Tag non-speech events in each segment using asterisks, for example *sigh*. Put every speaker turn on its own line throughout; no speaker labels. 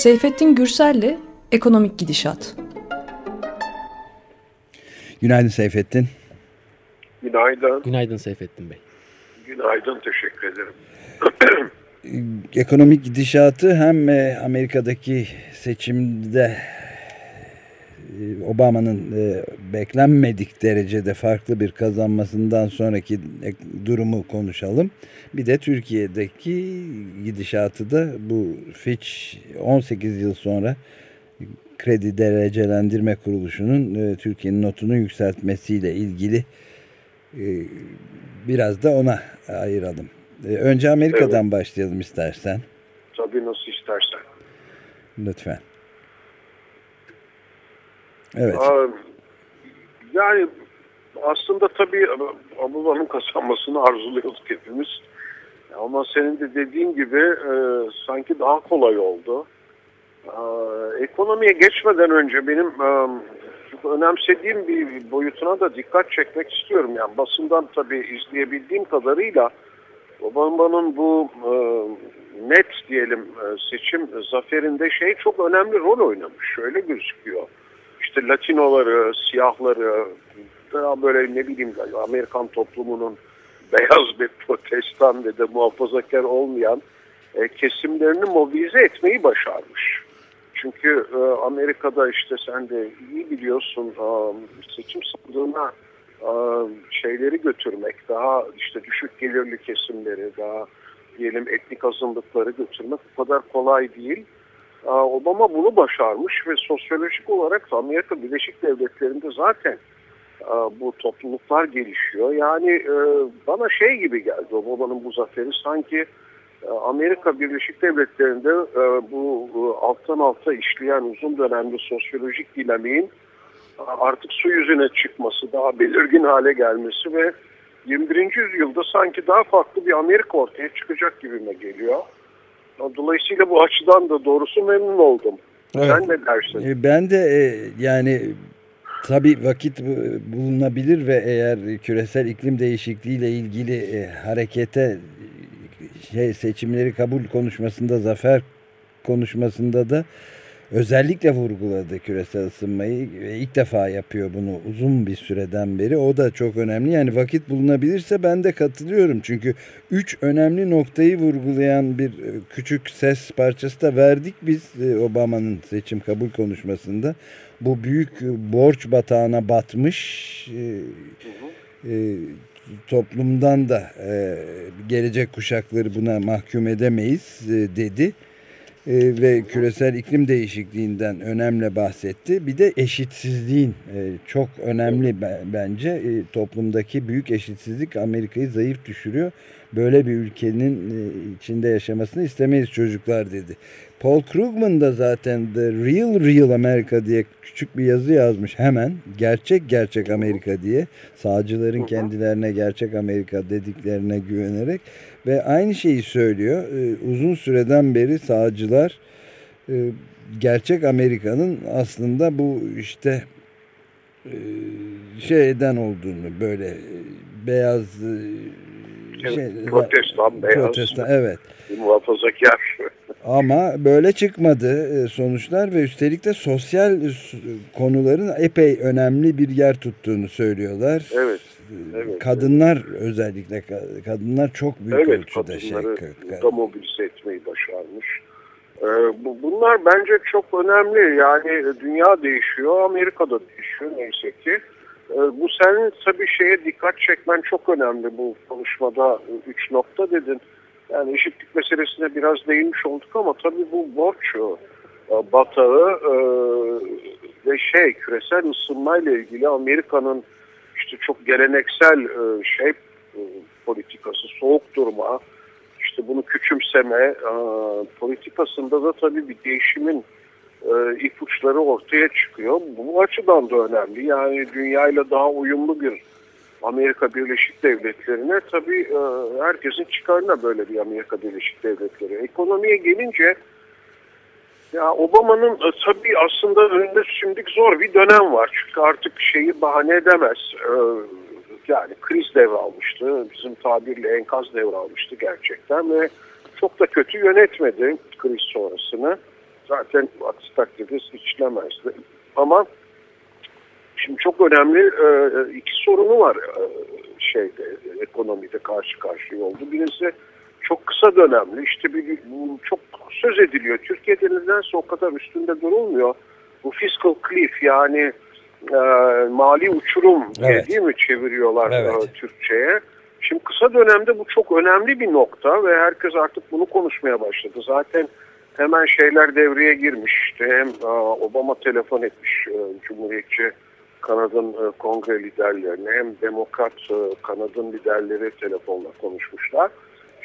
Seyfettin Gürsel'le Ekonomik Gidişat.
Günaydın Seyfettin.
Günaydın.
Günaydın Seyfettin Bey.
Günaydın, teşekkür ederim.
Ekonomik gidişatı hem e, Amerika'daki seçimde Obama'nın e, beklenmedik derecede farklı bir kazanmasından sonraki durumu konuşalım. Bir de Türkiye'deki gidişatı da bu Fitch 18 yıl sonra kredi derecelendirme kuruluşunun Türkiye'nin notunu yükseltmesiyle ilgili biraz da ona ayıralım. Önce Amerika'dan evet. başlayalım istersen.
Tabii nasıl istersen.
Lütfen. Evet.
Yani aslında tabii Abdullah'ın kazanmasını arzuluyorduk hepimiz. Ama senin de dediğin gibi e, sanki daha kolay oldu. E, ekonomiye geçmeden önce benim e, önemsediğim bir boyutuna da dikkat çekmek istiyorum. Yani basından tabii izleyebildiğim kadarıyla Obama'nın bu e, net diyelim e, seçim zaferinde şey çok önemli rol oynamış. Şöyle gözüküyor işte Latinoları, siyahları, daha böyle ne bileyim Amerikan toplumunun beyaz bir protestan ve de muhafazakar olmayan e, kesimlerini mobilize etmeyi başarmış. Çünkü e, Amerika'da işte sen de iyi biliyorsun e, seçim sandığına e, şeyleri götürmek, daha işte düşük gelirli kesimleri, daha diyelim etnik azınlıkları götürmek o kadar kolay değil. Obama bunu başarmış ve sosyolojik olarak Amerika Birleşik Devletleri'nde zaten bu topluluklar gelişiyor. Yani e, bana şey gibi geldi Obama'nın bu zaferi sanki e, Amerika Birleşik Devletleri'nde e, bu alttan alta işleyen uzun dönemli sosyolojik dinamiğin artık su yüzüne çıkması, daha belirgin hale gelmesi ve 21. yüzyılda sanki daha farklı bir Amerika ortaya çıkacak gibime geliyor. Dolayısıyla bu açıdan da doğrusu memnun oldum. Evet. Sen ne dersin?
E, ben de e, yani tabii vakit bulunabilir ve eğer küresel iklim değişikliği ile ilgili e, harekete şey seçimleri kabul konuşmasında zafer konuşmasında da özellikle vurguladı küresel ısınmayı ve ilk defa yapıyor bunu uzun bir süreden beri. O da çok önemli. Yani vakit bulunabilirse ben de katılıyorum. Çünkü üç önemli noktayı vurgulayan bir e, küçük ses parçası da verdik biz e, Obama'nın seçim kabul konuşmasında. Bu büyük borç batağına batmış e, toplumdan da gelecek kuşakları buna mahkum edemeyiz dedi e, ve küresel iklim değişikliğinden önemli bahsetti. Bir de eşitsizliğin e, çok önemli bence e, toplumdaki büyük eşitsizlik Amerika'yı zayıf düşürüyor. Böyle bir ülkenin içinde yaşamasını istemeyiz çocuklar dedi. Paul Krugman da zaten The Real Real America diye küçük bir yazı yazmış hemen. Gerçek gerçek Amerika diye. Sağcıların kendilerine gerçek Amerika dediklerine güvenerek. Ve aynı şeyi söylüyor. Ee, uzun süreden beri sağcılar e, gerçek Amerika'nın aslında bu işte e, şeyden olduğunu böyle e, beyaz
şey, protestan, beyaz.
Protestan, evet.
Muhafazakar.
Ama böyle çıkmadı sonuçlar ve üstelik de sosyal konuların epey önemli bir yer tuttuğunu söylüyorlar.
Evet. Evet,
kadınlar evet. özellikle kadınlar çok büyük
evet,
ölçüde şey.
Evet da mobilize etmeyi başarmış. Bu, bunlar bence çok önemli. Yani dünya değişiyor, Amerika'da değişiyor neyse ki. Bu senin tabii şeye dikkat çekmen çok önemli bu konuşmada üç nokta dedin. Yani eşitlik meselesine biraz değinmiş olduk ama tabii bu borç e, batağı e, ve şey küresel ısınmayla ilgili Amerika'nın işte çok geleneksel e, şey e, politikası, soğuk durma, işte bunu küçümseme e, politikasında da tabii bir değişimin e, ipuçları ortaya çıkıyor. Bu açıdan da önemli. Yani dünyayla daha uyumlu bir Amerika Birleşik Devletleri'ne tabii e, herkesin çıkarına böyle bir Amerika Birleşik Devletleri. Ekonomiye gelince ya Obama'nın e, tabii aslında önünde şimdi zor bir dönem var. Çünkü artık şeyi bahane edemez. E, yani kriz devralmıştı. Bizim tabirle enkaz devralmıştı gerçekten ve çok da kötü yönetmedi kriz sonrasını. zaten aksi takdirde seçilemezdi. Ama şimdi çok önemli e, iki sorunu var e, şeyde ekonomide karşı karşıya oldu. Birisi çok kısa dönemli. İşte bir, çok söz ediliyor. Türkiye'de nedense o kadar üstünde durulmuyor. Bu fiscal cliff yani e, mali uçurum evet. değil mi çeviriyorlar evet. e, Türkçe'ye. Şimdi kısa dönemde bu çok önemli bir nokta ve herkes artık bunu konuşmaya başladı. Zaten hemen şeyler devreye girmiş. İşte hem e, Obama telefon etmiş e, Cumhuriyetçi Kanad'ın e, kongre liderlerine hem Demokrat e, Kanad'ın liderleri telefonla konuşmuşlar.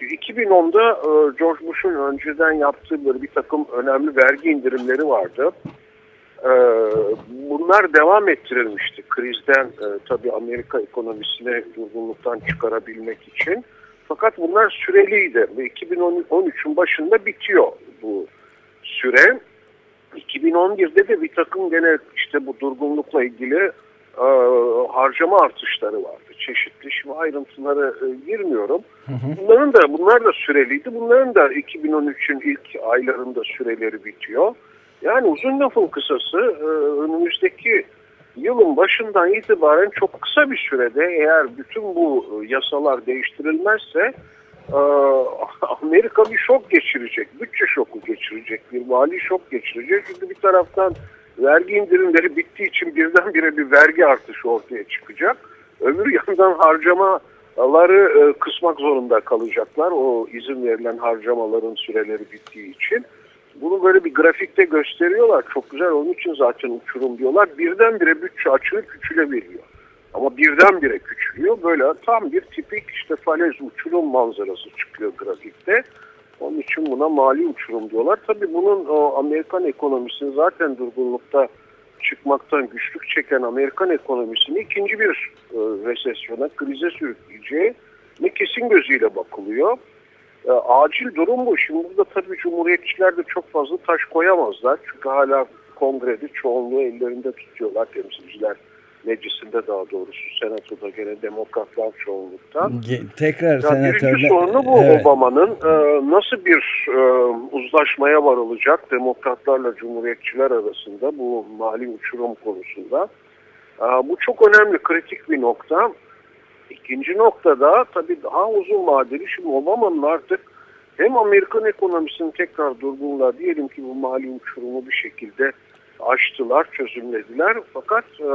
2010'da e, George Bush'un önceden yaptığı böyle bir takım önemli vergi indirimleri vardı. Bunlar devam ettirilmişti. Krizden tabii Amerika ekonomisine durgunluktan çıkarabilmek için. Fakat bunlar süreliydi ve 2013'ün başında bitiyor bu süre. 2011'de de bir takım gene işte bu durgunlukla ilgili e, harcama artışları vardı. Çeşitli şimdi ayrıntılara e, girmiyorum. Hı hı. Bunların da bunlar da süreliydi. Bunların da 2013'ün ilk aylarında süreleri bitiyor. Yani uzun lafın kısası e, önümüzdeki yılın başından itibaren çok kısa bir sürede eğer bütün bu yasalar değiştirilmezse e, *laughs* Amerika bir şok geçirecek, bütçe şoku geçirecek, bir mali şok geçirecek. Çünkü bir taraftan vergi indirimleri bittiği için birdenbire bir vergi artışı ortaya çıkacak. Öbür yandan harcamaları e, kısmak zorunda kalacaklar. O izin verilen harcamaların süreleri bittiği için. Bunu böyle bir grafikte gösteriyorlar. Çok güzel onun için zaten uçurum diyorlar. Birdenbire bütçe açığı küçülebiliyor. Ama birdenbire küçülüyor. Böyle tam bir tipik işte falez uçurum manzarası çıkıyor grafikte. Onun için buna mali uçurum diyorlar. Tabii bunun o Amerikan ekonomisini zaten durgunlukta çıkmaktan güçlük çeken Amerikan ekonomisini ikinci bir e, resesyona, krize sürükleyeceği ne kesin gözüyle bakılıyor. E, acil durum bu. Şimdi burada tabii Cumhuriyetçiler de çok fazla taş koyamazlar. Çünkü hala kongrede çoğunluğu ellerinde tutuyorlar temsilciler meclisinde daha doğrusu senatoda gene demokratlar çoğunlukta.
Tekrar.
Birinci sorunu bu evet. Obama'nın e, nasıl bir e, uzlaşmaya varılacak demokratlarla cumhuriyetçiler arasında bu mali uçurum konusunda. E, bu çok önemli kritik bir nokta. İkinci noktada tabii daha uzun vadeli şimdi Obama'nın artık hem Amerikan ekonomisini tekrar durgunluğa diyelim ki bu mali uçurumu bir şekilde aştılar, çözümlediler. Fakat e,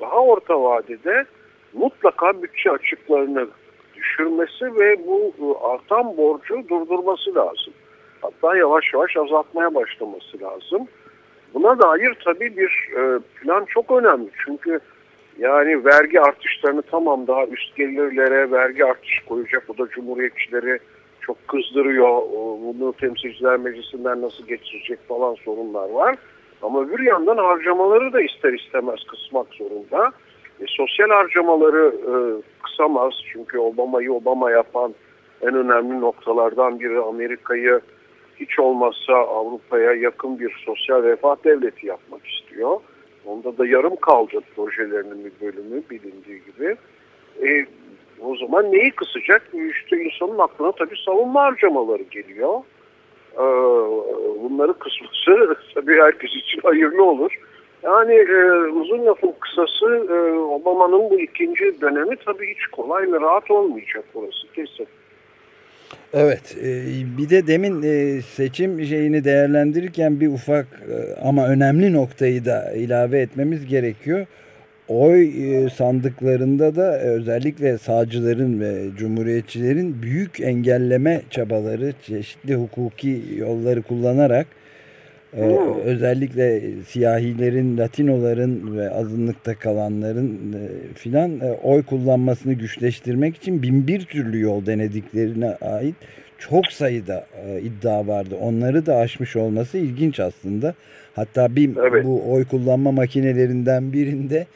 daha orta vadede mutlaka bütçe açıklarını düşürmesi ve bu e, artan borcu durdurması lazım. Hatta yavaş yavaş azaltmaya başlaması lazım. Buna dair tabii bir e, plan çok önemli. Çünkü yani vergi artışlarını tamam daha üst gelirlere vergi artışı koyacak. Bu da cumhuriyetçileri çok kızdırıyor. Bunu temsilciler meclisinden nasıl geçirecek falan sorunlar var. Ama öbür yandan harcamaları da ister istemez kısmak zorunda. E, sosyal harcamaları e, kısamaz. Çünkü Obama'yı Obama yapan en önemli noktalardan biri Amerika'yı hiç olmazsa Avrupa'ya yakın bir sosyal refah devleti yapmak istiyor. Onda da yarım kaldı projelerinin bir bölümü bilindiği gibi. E, o zaman neyi kısacak? İşte insanın aklına tabii savunma harcamaları geliyor. Ee, bunları kısması *laughs* tabii herkes için hayırlı olur. Yani e, uzun lafın kısası e, Obama'nın bu ikinci dönemi tabii hiç kolay ve rahat olmayacak orası kesin.
Evet e, bir de demin e, seçim şeyini değerlendirirken bir ufak e, ama önemli noktayı da ilave etmemiz gerekiyor oy e, sandıklarında da e, özellikle sağcıların ve cumhuriyetçilerin büyük engelleme çabaları çeşitli hukuki yolları kullanarak e, hmm. özellikle siyahilerin, latinoların ve azınlıkta kalanların filan oy kullanmasını güçleştirmek için bin bir türlü yol denediklerine ait çok sayıda iddia vardı. Onları da aşmış olması ilginç aslında. Hatta bir evet. bu oy kullanma makinelerinden birinde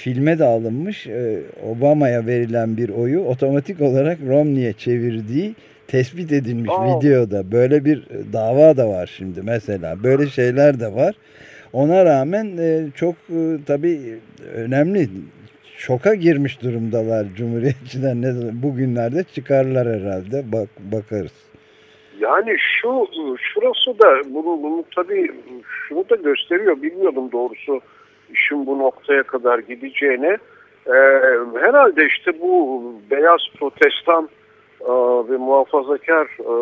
filme de alınmış e, Obama'ya verilen bir oyu otomatik olarak Romney'e çevirdiği tespit edilmiş Aa. videoda. Böyle bir dava da var şimdi mesela. Böyle şeyler de var. Ona rağmen e, çok e, tabii önemli şoka girmiş durumdalar Cumhuriyetçiler. Ne, bugünlerde çıkarlar herhalde. Bak, bakarız.
Yani şu şurası da bunu, bunu tabii şunu da gösteriyor. Bilmiyordum doğrusu işin bu noktaya kadar gideceğini. Ee, herhalde işte bu beyaz protestan e, ve muhafazakar e,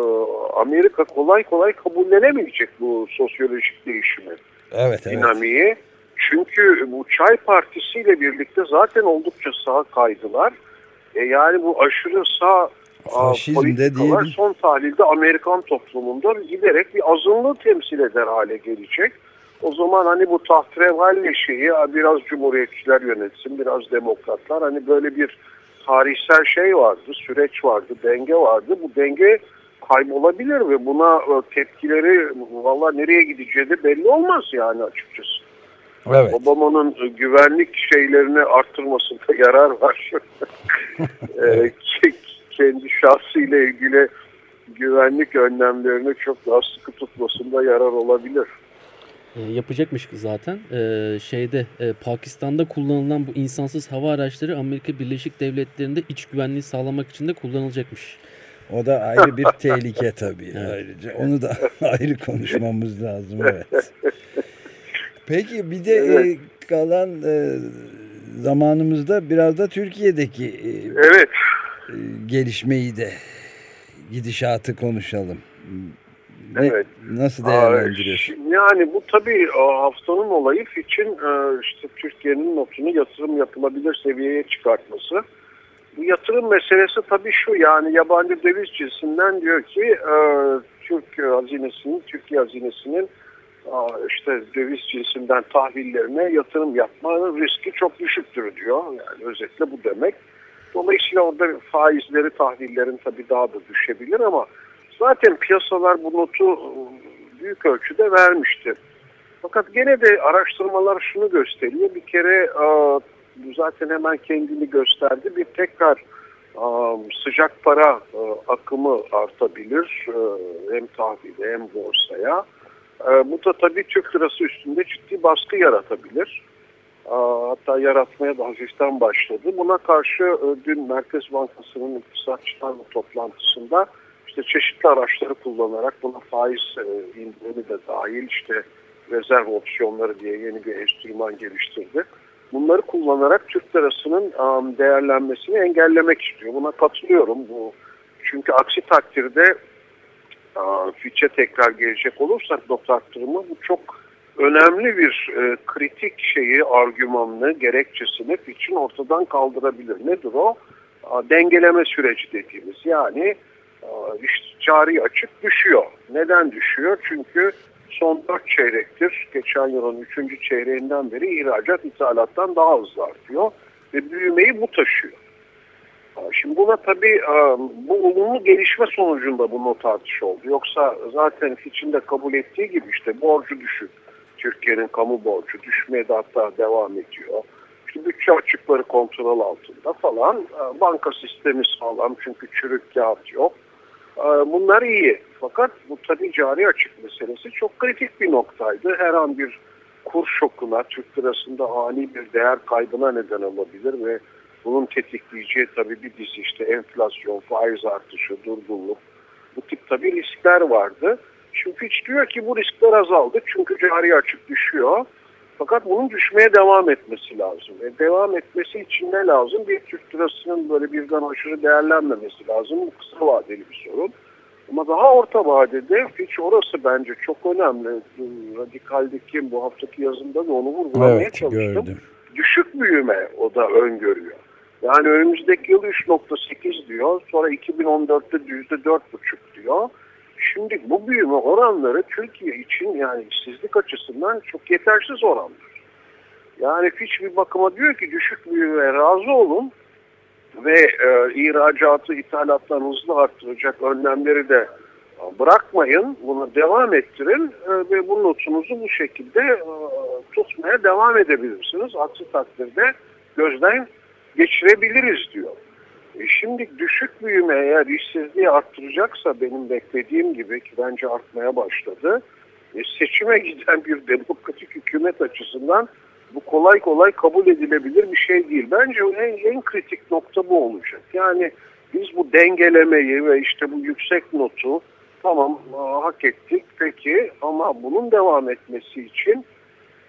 Amerika kolay kolay kabullenemeyecek bu sosyolojik değişimi.
Evet, evet.
Dinamiği. Çünkü bu Çay Partisi ile birlikte zaten oldukça sağ kaydılar. E yani bu aşırı sağ
Faşizm de değil.
son tahlilde Amerikan toplumunda giderek bir azınlığı temsil eder hale gelecek. O zaman hani bu tahtrevalli şeyi biraz cumhuriyetçiler yönetsin, biraz demokratlar. Hani böyle bir tarihsel şey vardı, süreç vardı, denge vardı. Bu denge kaybolabilir ve buna e, tepkileri valla nereye gideceği de belli olmaz yani açıkçası. Evet. Obama'nın e, güvenlik şeylerini arttırmasında *laughs* yarar var. *laughs* e, kendi şahsıyla ilgili güvenlik önlemlerini çok daha sıkı tutmasında yarar olabilir.
E, yapacakmış zaten. E, şeyde e, Pakistan'da kullanılan bu insansız hava araçları Amerika Birleşik Devletleri'nde iç güvenliği sağlamak için de kullanılacakmış.
O da ayrı bir tehlike tabii *laughs* evet. ayrıca. Onu da *laughs* ayrı konuşmamız lazım evet. Peki bir de evet. e, kalan e, zamanımızda biraz da Türkiye'deki e,
evet.
e, gelişmeyi de gidişatı konuşalım.
Ne, evet.
Nasıl değerlendiriyorsun?
Yani bu tabii haftanın olayı için işte Türkiye'nin notunu yatırım yapılabilir seviyeye çıkartması. Bu yatırım meselesi tabii şu yani yabancı döviz cinsinden diyor ki Türk hazinesinin, Türkiye hazinesinin işte döviz cinsinden tahvillerine yatırım yapma riski çok düşüktür diyor. Yani özetle bu demek. Dolayısıyla orada faizleri tahvillerin tabii daha da düşebilir ama zaten piyasalar bu notu büyük ölçüde vermişti. Fakat gene de araştırmalar şunu gösteriyor. Bir kere bu zaten hemen kendini gösterdi. Bir tekrar sıcak para akımı artabilir hem tahvile hem borsaya. Bu da tabii Türk lirası üstünde ciddi baskı yaratabilir. Hatta yaratmaya da hafiften başladı. Buna karşı dün Merkez Bankası'nın iktisatçılarla toplantısında işte çeşitli araçları kullanarak buna faiz indirimi de dahil işte rezerv opsiyonları diye yeni bir enstrüman geliştirdi bunları kullanarak Türk lirasının değerlenmesini engellemek istiyor. Buna katılıyorum. Bu çünkü aksi takdirde Fitch'e tekrar gelecek olursak not arttırımı bu çok önemli bir e, kritik şeyi, argümanını, gerekçesini Fitch'in ortadan kaldırabilir. Nedir o? A, dengeleme süreci dediğimiz. Yani cari açık düşüyor. Neden düşüyor? Çünkü son 4 çeyrektir, geçen yılın 3. çeyreğinden beri ihracat ithalattan daha hızlı artıyor ve büyümeyi bu taşıyor. Şimdi buna tabii bu olumlu gelişme sonucunda bu not artışı oldu. Yoksa zaten içinde kabul ettiği gibi işte borcu düşük. Türkiye'nin kamu borcu düşmeye de hatta devam ediyor. İşte bütçe açıkları kontrol altında falan. Banka sistemi sağlam çünkü çürük kağıt yok. Bunlar iyi. Fakat bu tabii cari açık meselesi çok kritik bir noktaydı. Her an bir kur şokuna, Türk lirasında ani bir değer kaybına neden olabilir ve bunun tetikleyeceği tabii bir dizi işte enflasyon, faiz artışı, durgunluk bu tip tabii riskler vardı. Çünkü hiç diyor ki bu riskler azaldı çünkü cari açık düşüyor. Fakat bunun düşmeye devam etmesi lazım. E devam etmesi için ne lazım? Bir Türk lirasının böyle birden aşırı değerlenmemesi lazım. Bu kısa vadeli bir sorun. Ama daha orta vadede hiç orası bence çok önemli. Radikaldeki bu haftaki yazımda da onu vurgulamaya evet, çalıştım. Gördüm. Düşük büyüme o da öngörüyor. Yani önümüzdeki yıl 3.8 diyor. Sonra 2014'te %4.5 diyor. Şimdi bu büyüme oranları Türkiye için yani işsizlik açısından çok yetersiz oranlar. Yani hiçbir bakıma diyor ki düşük büyümeye razı olun ve e, ihracatı ithalattan hızlı arttıracak önlemleri de bırakmayın. Buna devam ettirin e, ve bu notunuzu bu şekilde e, tutmaya devam edebilirsiniz. Aksi takdirde gözden geçirebiliriz diyor. E şimdi düşük büyüme eğer işsizliği arttıracaksa benim beklediğim gibi ki bence artmaya başladı. E seçime *laughs* giden bir demokratik hükümet açısından bu kolay kolay kabul edilebilir bir şey değil. Bence en, en kritik nokta bu olacak. Yani biz bu dengelemeyi ve işte bu yüksek notu tamam hak ettik peki ama bunun devam etmesi için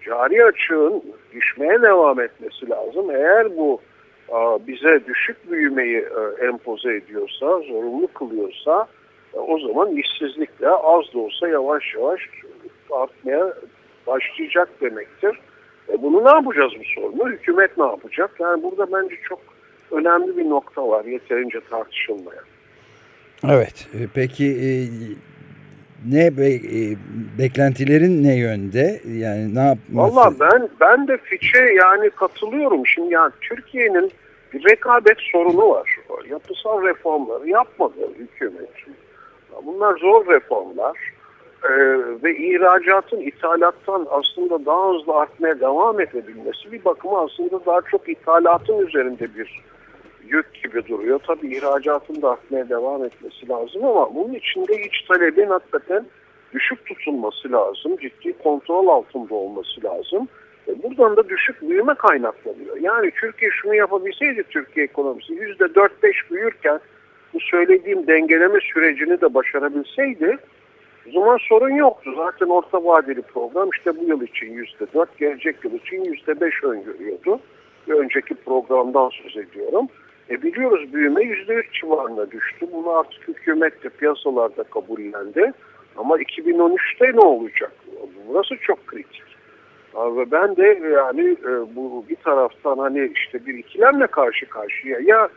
cari açığın düşmeye devam etmesi lazım. Eğer bu bize düşük büyümeyi e, empoze ediyorsa, zorunlu kılıyorsa e, o zaman işsizlik de az da olsa yavaş yavaş artmaya başlayacak demektir. E bunu ne yapacağız bu sorunu? Hükümet ne yapacak? Yani burada bence çok önemli bir nokta var yeterince tartışılmayan.
Evet. E, peki ne be, beklentilerin ne yönde? Yani ne yapması?
Valla ben ben de Fitch'e yani katılıyorum. Şimdi yani Türkiye'nin bir rekabet sorunu var. Yapısal reformları yapmadı hükümet. Bunlar zor reformlar. Ee, ve ihracatın ithalattan aslında daha hızlı artmaya devam edebilmesi bir bakıma aslında daha çok ithalatın üzerinde bir yük gibi duruyor. Tabii ihracatın da artmaya devam etmesi lazım ama bunun içinde iç talebin hakikaten düşük tutulması lazım. Ciddi kontrol altında olması lazım. Buradan da düşük büyüme kaynaklanıyor. Yani Türkiye şunu yapabilseydi Türkiye ekonomisi %4-5 büyürken bu söylediğim dengeleme sürecini de başarabilseydi o zaman sorun yoktu. Zaten orta vadeli program işte bu yıl için %4, gelecek yıl için %5 öngörüyordu. Bir önceki programdan söz ediyorum. E biliyoruz büyüme %3 civarına düştü. Bunu artık hükümet de piyasalarda kabullendi. Ama 2013'te ne olacak? Burası çok kritik. Ve ben de yani e, bu bir taraftan hani işte bir ikilemle karşı karşıya ya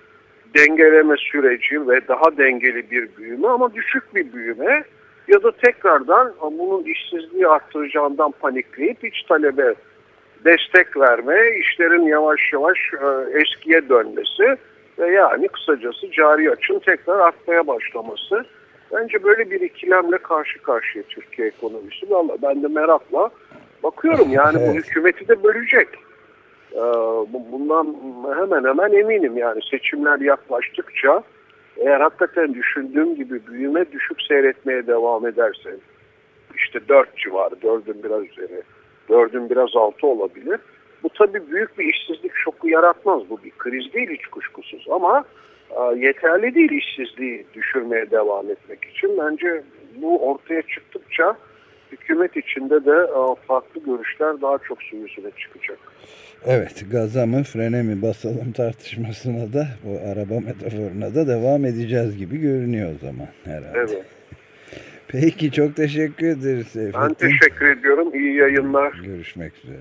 dengeleme süreci ve daha dengeli bir büyüme ama düşük bir büyüme ya da tekrardan bunun işsizliği arttıracağından panikleyip iç talebe destek verme, işlerin yavaş yavaş e, eskiye dönmesi ve yani kısacası cari açın tekrar artmaya başlaması. Bence böyle bir ikilemle karşı karşıya Türkiye ekonomisi. Valla ben de merakla bakıyorum yani evet. bu hükümeti de bölecek. Ee, bundan hemen hemen eminim yani seçimler yaklaştıkça eğer hakikaten düşündüğüm gibi büyüme düşük seyretmeye devam ederse işte 4 civarı, 4'ün biraz üzeri, 4'ün biraz altı olabilir. Bu tabii büyük bir işsizlik şoku yaratmaz. Bu bir kriz değil hiç kuşkusuz ama e, yeterli değil işsizliği düşürmeye devam etmek için. Bence bu ortaya çıktıkça hükümet içinde de e, farklı görüşler daha çok su yüzüne çıkacak.
Evet gaza mı frene mi basalım *laughs* tartışmasına da bu araba metaforuna da devam edeceğiz gibi görünüyor o zaman herhalde. Evet. Peki çok teşekkür ederiz. Seyfettin.
Ben teşekkür ediyorum. İyi yayınlar.
Görüşmek üzere.